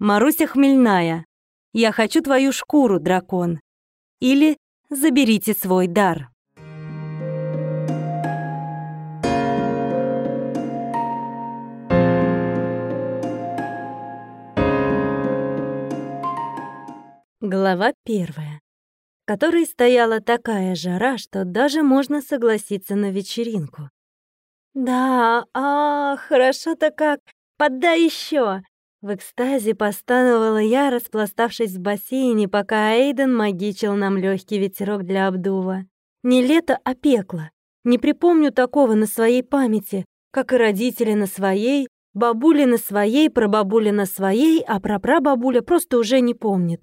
Маруся Хмельная. Я хочу твою шкуру, дракон. Или заберите свой дар. Глава первая, в которой стояла такая жара, что даже можно согласиться на вечеринку. «Да, а, хорошо-то как! Поддай еще! В экстазе постановала я, распластавшись в бассейне, пока Эйден магичил нам легкий ветерок для обдува. Не лето, а пекло. Не припомню такого на своей памяти, как и родители на своей, бабуля на своей, прабабуля на своей, а прапрабабуля просто уже не помнит.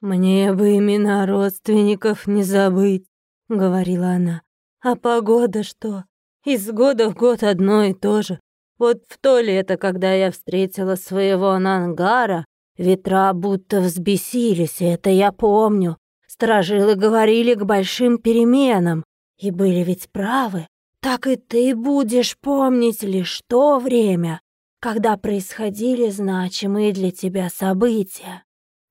«Мне бы имена родственников не забыть», — говорила она. «А погода что? Из года в год одно и то же. Вот в то лето, когда я встретила своего Нангара, ветра будто взбесились, и это я помню. Сторожилы говорили к большим переменам, и были ведь правы. Так и ты будешь помнить лишь то время, когда происходили значимые для тебя события.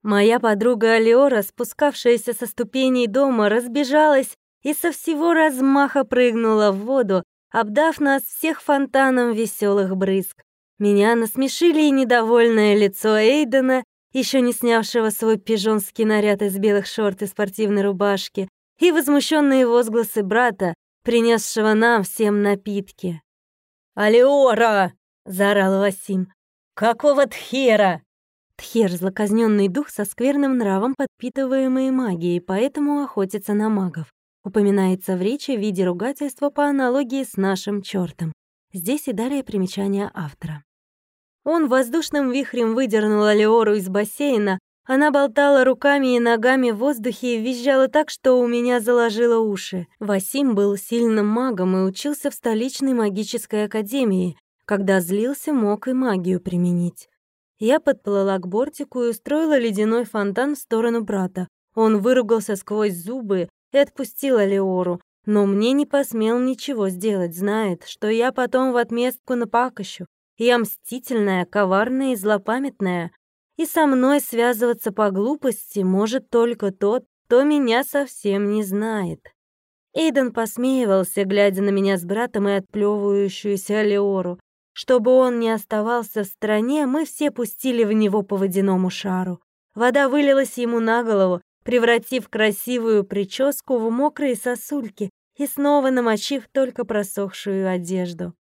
Моя подруга Алиора, спускавшаяся со ступеней дома, разбежалась и со всего размаха прыгнула в воду, обдав нас всех фонтаном веселых брызг. Меня насмешили и недовольное лицо Эйдена, еще не снявшего свой пижонский наряд из белых шорт и спортивной рубашки, и возмущенные возгласы брата, принесшего нам всем напитки. «Алиора!» — заорал Васим. «Какого тхера?» Тхер — злоказненный дух со скверным нравом, подпитываемый магией, поэтому охотится на магов. Упоминается в речи в виде ругательства по аналогии с нашим чёртом. Здесь и далее примечание автора. Он воздушным вихрем выдернул Алеору из бассейна, она болтала руками и ногами в воздухе и визжала так, что у меня заложило уши. Васим был сильным магом и учился в столичной магической академии. Когда злился, мог и магию применить. Я подплыла к бортику и устроила ледяной фонтан в сторону брата. Он выругался сквозь зубы, и отпустила Леору, но мне не посмел ничего сделать, знает, что я потом в отместку напакощу. Я мстительная, коварная и злопамятная, и со мной связываться по глупости может только тот, кто меня совсем не знает. Эйден посмеивался, глядя на меня с братом и отплёвывающуюся Леору. Чтобы он не оставался в стороне, мы все пустили в него по водяному шару. Вода вылилась ему на голову, превратив красивую прическу в мокрые сосульки и снова намочив только просохшую одежду.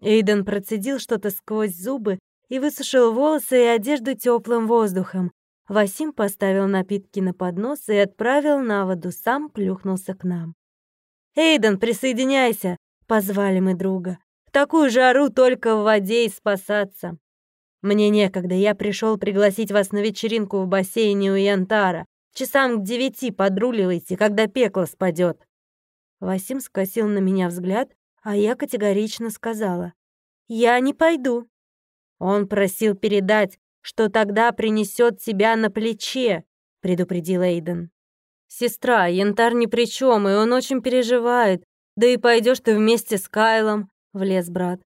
Эйден процедил что-то сквозь зубы и высушил волосы и одежду теплым воздухом. Васим поставил напитки на поднос и отправил на воду, сам плюхнулся к нам. «Эйден, присоединяйся!» — позвали мы друга. «В такую жару только в воде и спасаться!» «Мне некогда, я пришел пригласить вас на вечеринку в бассейне у Янтара. Часам к девяти подруливайте, когда пекло спадет. Васим скосил на меня взгляд, а я категорично сказала. «Я не пойду». Он просил передать, что тогда принесет тебя на плече, предупредил Эйден. Сестра, Янтар ни при чем, и он очень переживает. Да и пойдешь ты вместе с Кайлом, влез брат.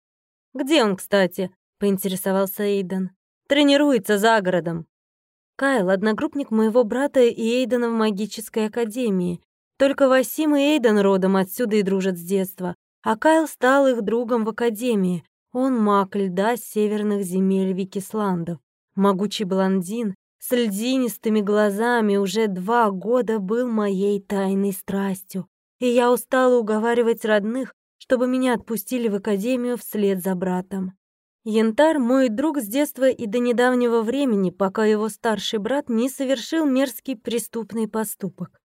Где он, кстати? поинтересовался Эйден. Тренируется за городом. Кайл — одногруппник моего брата и Эйдена в магической академии. Только Васим и Эйден родом отсюда и дружат с детства. А Кайл стал их другом в академии. Он маг льда северных земель Викисландов. Могучий блондин с льдинистыми глазами уже два года был моей тайной страстью. И я устала уговаривать родных, чтобы меня отпустили в академию вслед за братом. Янтар — мой друг с детства и до недавнего времени, пока его старший брат не совершил мерзкий преступный поступок.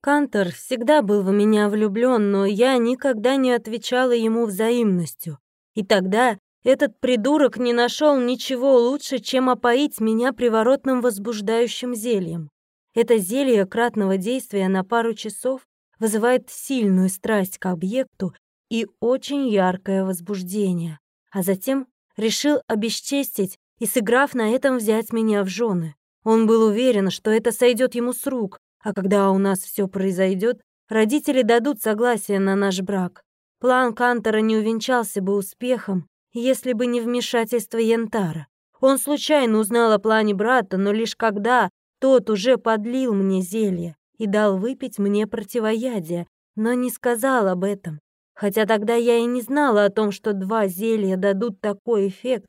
Кантор всегда был в меня влюблён, но я никогда не отвечала ему взаимностью. И тогда этот придурок не нашёл ничего лучше, чем опоить меня приворотным возбуждающим зельем. Это зелье кратного действия на пару часов вызывает сильную страсть к объекту и очень яркое возбуждение, а затем решил обесчестить и, сыграв на этом, взять меня в жены. Он был уверен, что это сойдет ему с рук, а когда у нас все произойдет, родители дадут согласие на наш брак. План Кантора не увенчался бы успехом, если бы не вмешательство Янтара. Он случайно узнал о плане брата, но лишь когда тот уже подлил мне зелье и дал выпить мне противоядие, но не сказал об этом. Хотя тогда я и не знала о том, что два зелья дадут такой эффект.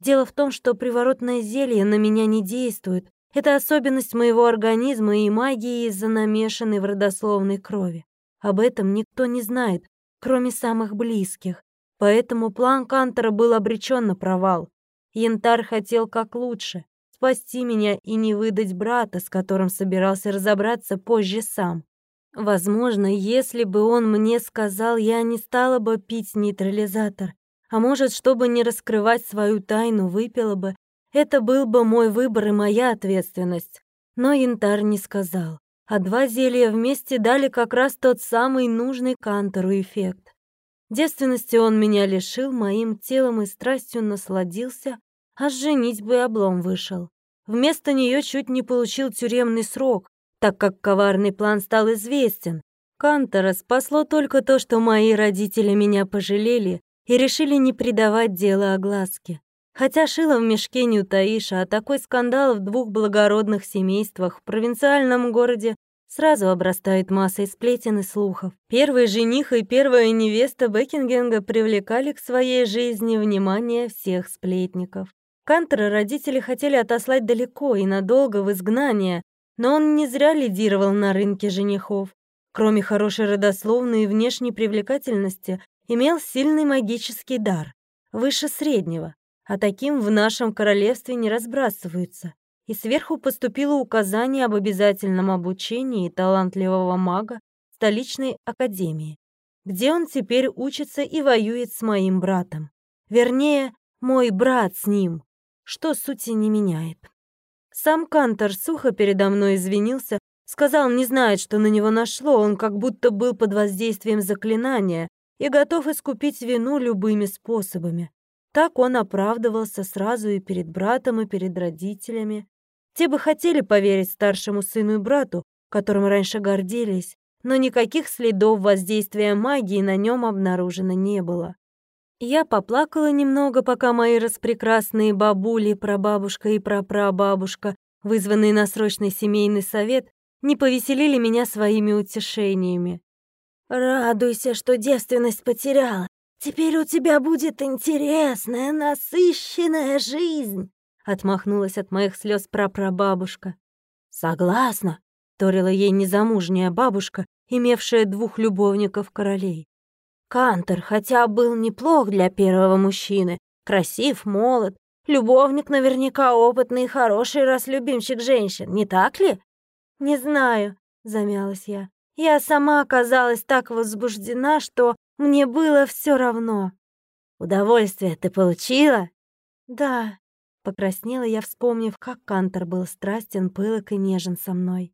Дело в том, что приворотное зелье на меня не действует. Это особенность моего организма и магии из-за намешанной в родословной крови. Об этом никто не знает, кроме самых близких. Поэтому план Кантера был обречен на провал. Янтар хотел как лучше спасти меня и не выдать брата, с которым собирался разобраться позже сам. Возможно, если бы он мне сказал, я не стала бы пить нейтрализатор. А может, чтобы не раскрывать свою тайну, выпила бы. Это был бы мой выбор и моя ответственность. Но Янтар не сказал. А два зелья вместе дали как раз тот самый нужный Кантору эффект. Девственности он меня лишил, моим телом и страстью насладился, а с женитьбы облом вышел. Вместо нее чуть не получил тюремный срок, так как коварный план стал известен. Кантора спасло только то, что мои родители меня пожалели и решили не придавать дело огласке. Хотя шила в мешке не утаишь, а такой скандал в двух благородных семействах в провинциальном городе сразу обрастает массой сплетен и слухов. Первый жених и первая невеста Бекингенга привлекали к своей жизни внимание всех сплетников. Кантера родители хотели отослать далеко и надолго в изгнание, но он не зря лидировал на рынке женихов. Кроме хорошей родословной и внешней привлекательности, имел сильный магический дар, выше среднего, а таким в нашем королевстве не разбрасываются. И сверху поступило указание об обязательном обучении талантливого мага столичной академии, где он теперь учится и воюет с моим братом. Вернее, мой брат с ним что сути не меняет. Сам Кантор сухо передо мной извинился, сказал, не знает, что на него нашло, он как будто был под воздействием заклинания и готов искупить вину любыми способами. Так он оправдывался сразу и перед братом, и перед родителями. Те бы хотели поверить старшему сыну и брату, которым раньше гордились, но никаких следов воздействия магии на нем обнаружено не было. Я поплакала немного, пока мои распрекрасные бабули, прабабушка и прапрабабушка, вызванные на срочный семейный совет, не повеселили меня своими утешениями. «Радуйся, что девственность потеряла. Теперь у тебя будет интересная, насыщенная жизнь», отмахнулась от моих слез прапрабабушка. «Согласна», — торила ей незамужняя бабушка, имевшая двух любовников-королей. Кантер хотя был неплох для первого мужчины. Красив, молод. Любовник наверняка опытный и хороший, раз любимчик женщин, не так ли? Не знаю, замялась я. Я сама оказалась так возбуждена, что мне было все равно. Удовольствие ты получила? Да, покраснела я, вспомнив, как Кантер был страстен, пылок и нежен со мной.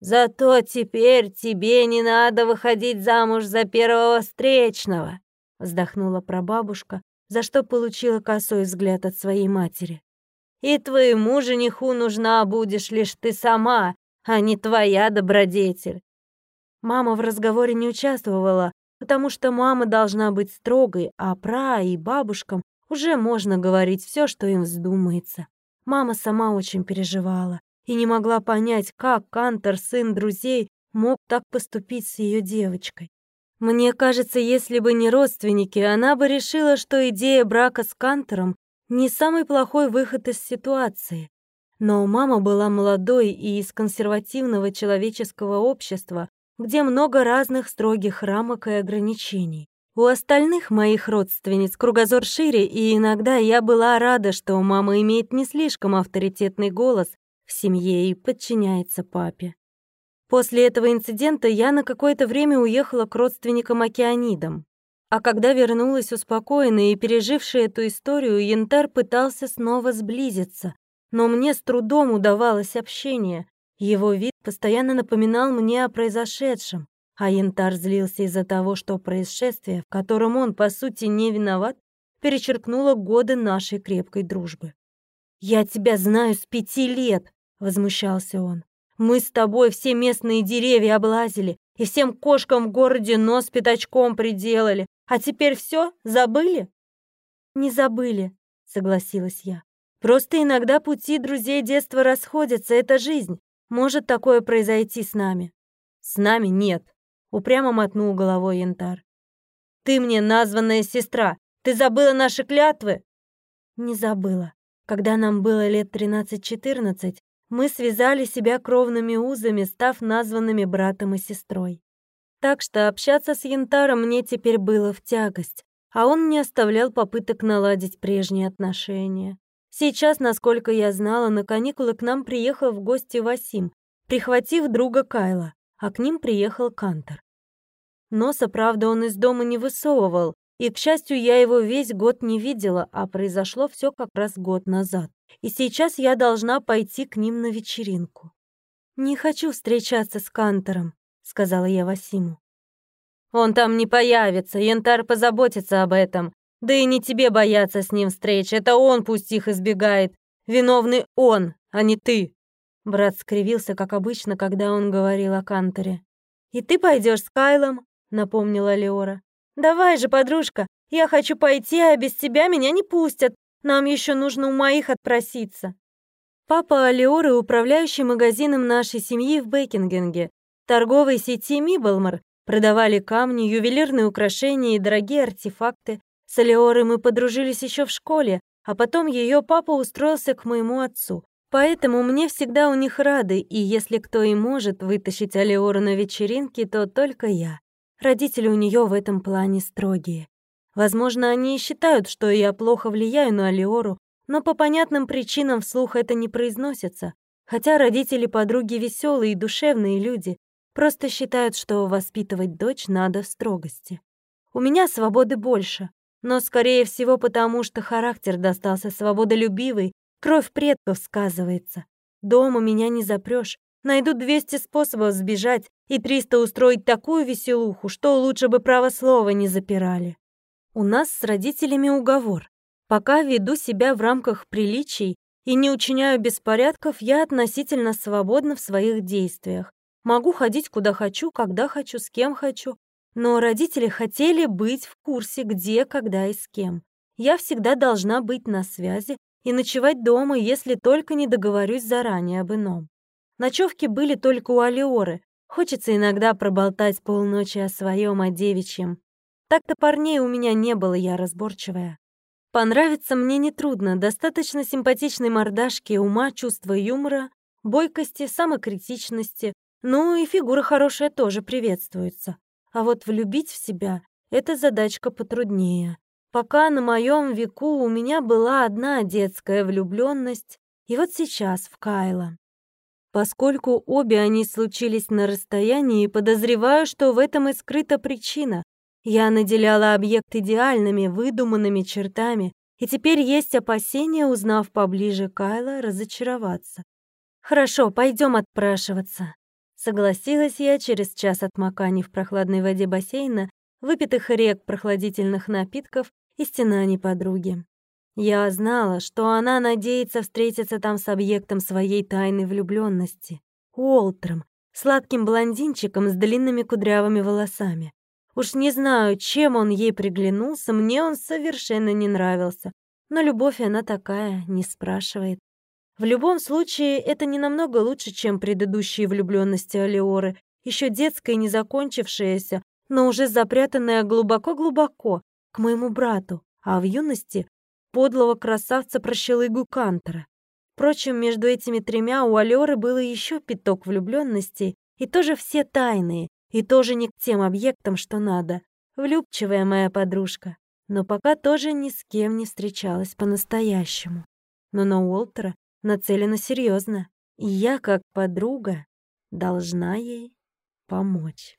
Зато теперь тебе не надо выходить замуж за первого встречного, вздохнула прабабушка, за что получила косой взгляд от своей матери. И твоему жениху нужна будешь лишь ты сама, а не твоя добродетель. Мама в разговоре не участвовала, потому что мама должна быть строгой, а пра и бабушкам уже можно говорить все, что им вздумается. Мама сама очень переживала и не могла понять, как Кантор, сын друзей, мог так поступить с ее девочкой. Мне кажется, если бы не родственники, она бы решила, что идея брака с Кантором не самый плохой выход из ситуации. Но мама была молодой и из консервативного человеческого общества, где много разных строгих рамок и ограничений. У остальных моих родственниц кругозор шире, и иногда я была рада, что мама имеет не слишком авторитетный голос в семье и подчиняется папе. После этого инцидента я на какое-то время уехала к родственникам-океанидам. А когда вернулась успокоенная и пережившая эту историю, Янтар пытался снова сблизиться, но мне с трудом удавалось общение. Его вид постоянно напоминал мне о произошедшем, а Янтар злился из-за того, что происшествие, в котором он, по сути, не виноват, перечеркнуло годы нашей крепкой дружбы. «Я тебя знаю с пяти лет», возмущался он. Мы с тобой все местные деревья облазили и всем кошкам в городе нос пятачком приделали. А теперь все забыли? Не забыли, согласилась я. Просто иногда пути друзей детства расходятся, это жизнь. Может такое произойти с нами. С нами нет, упрямо мотнул головой Янтар. Ты мне названная сестра. Ты забыла наши клятвы? Не забыла. Когда нам было лет 13-14, мы связали себя кровными узами, став названными братом и сестрой. Так что общаться с Янтаром мне теперь было в тягость, а он не оставлял попыток наладить прежние отношения. Сейчас, насколько я знала, на каникулы к нам приехал в гости Васим, прихватив друга Кайла, а к ним приехал Кантор. Носа, правда, он из дома не высовывал, и, к счастью, я его весь год не видела, а произошло все как раз год назад. И сейчас я должна пойти к ним на вечеринку. «Не хочу встречаться с Кантором», — сказала я Васиму. «Он там не появится, Янтар позаботится об этом. Да и не тебе бояться с ним встреч, это он пусть их избегает. Виновный он, а не ты». Брат скривился, как обычно, когда он говорил о Канторе. «И ты пойдешь с Кайлом?» — напомнила Леора. «Давай же, подружка, я хочу пойти, а без тебя меня не пустят. Нам еще нужно у моих отпроситься». Папа Алиоры, управляющий магазином нашей семьи в Бекингенге, торговой сети Миблмар, продавали камни, ювелирные украшения и дорогие артефакты. С Алиорой мы подружились еще в школе, а потом ее папа устроился к моему отцу. Поэтому мне всегда у них рады, и если кто и может вытащить Алиору на вечеринки, то только я. Родители у нее в этом плане строгие. Возможно, они и считают, что я плохо влияю на Алиору, но по понятным причинам вслух это не произносится. Хотя родители подруги веселые и душевные люди, просто считают, что воспитывать дочь надо в строгости. У меня свободы больше, но, скорее всего, потому что характер достался свободолюбивый, кровь предков сказывается. Дома меня не запрёшь, найдут 200 способов сбежать, и 300 устроить такую веселуху, что лучше бы право слова не запирали. У нас с родителями уговор. Пока веду себя в рамках приличий и не учиняю беспорядков, я относительно свободна в своих действиях. Могу ходить куда хочу, когда хочу, с кем хочу. Но родители хотели быть в курсе, где, когда и с кем. Я всегда должна быть на связи и ночевать дома, если только не договорюсь заранее об ином. Ночевки были только у Алиоры, Хочется иногда проболтать полночи о своем, о девичьем. Так-то парней у меня не было, я разборчивая. Понравится мне нетрудно, достаточно симпатичной мордашки, ума, чувства юмора, бойкости, самокритичности, ну и фигура хорошая тоже приветствуется. А вот влюбить в себя — это задачка потруднее. Пока на моем веку у меня была одна детская влюбленность, и вот сейчас в Кайла. Поскольку обе они случились на расстоянии, подозреваю, что в этом и скрыта причина. Я наделяла объект идеальными, выдуманными чертами, и теперь есть опасения, узнав поближе Кайла, разочароваться. «Хорошо, пойдем отпрашиваться», — согласилась я через час отмоканий в прохладной воде бассейна, выпитых рек прохладительных напитков и стенаний подруги. Я знала, что она надеется встретиться там с объектом своей тайной влюбленности, Уолтером, сладким блондинчиком с длинными кудрявыми волосами. Уж не знаю, чем он ей приглянулся, мне он совершенно не нравился. Но любовь она такая, не спрашивает. В любом случае, это не намного лучше, чем предыдущие влюбленности Алиоры, еще детская и не закончившаяся, но уже запрятанная глубоко-глубоко, к моему брату, а в юности подлого красавца-прощелыгу Кантера. Впрочем, между этими тремя у Алёры было еще пяток влюбленностей, и тоже все тайные, и тоже не к тем объектам, что надо. Влюбчивая моя подружка, но пока тоже ни с кем не встречалась по-настоящему. Но на Уолтера нацелена серьезно, и я, как подруга, должна ей помочь.